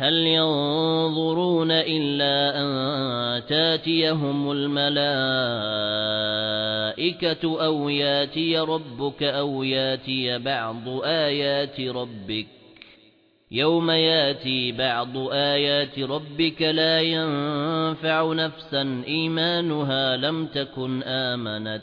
هل ينظرون إلا أن تاتيهم الملائكة أو ياتي ربك أو ياتي بعض آيات ربك يوم ياتي بعض آيات ربك لا ينفع نفسا إيمانها لم تكن آمنت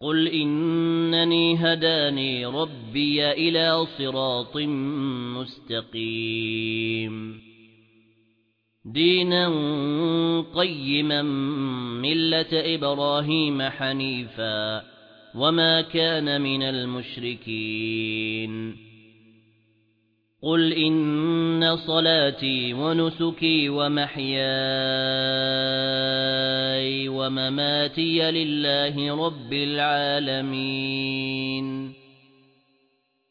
قُلْ إِنَّنِي هَدَانِي رَبِّي إِلَى صِرَاطٍ مُسْتَقِيمٍ. دِينًا قَيِّمًا مِلَّةَ إِبْرَاهِيمَ حَنِيفًا وَمَا كَانَ مِنَ الْمُشْرِكِينَ. قُلْ إِنَّ صَلَاتِي وَنُسُكِي وَمَحْيَايَ وَمَمَاتِي لِلَّهِ رَبِّ الْعَالَمِينَ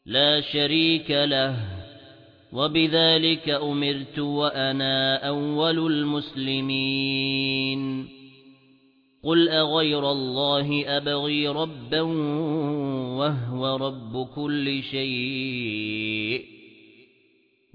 لَا شَرِيكَ لَهُ وَبِذَلِكَ أُمِرْتُ وَأَنَا أَوَّلُ الْمُسْلِمِينَ قُلْ أَغَيْرَ اللَّهِ أَبْغِي رَبًّا وَهُوَ رَبُّ كُلِّ شَيْءٍ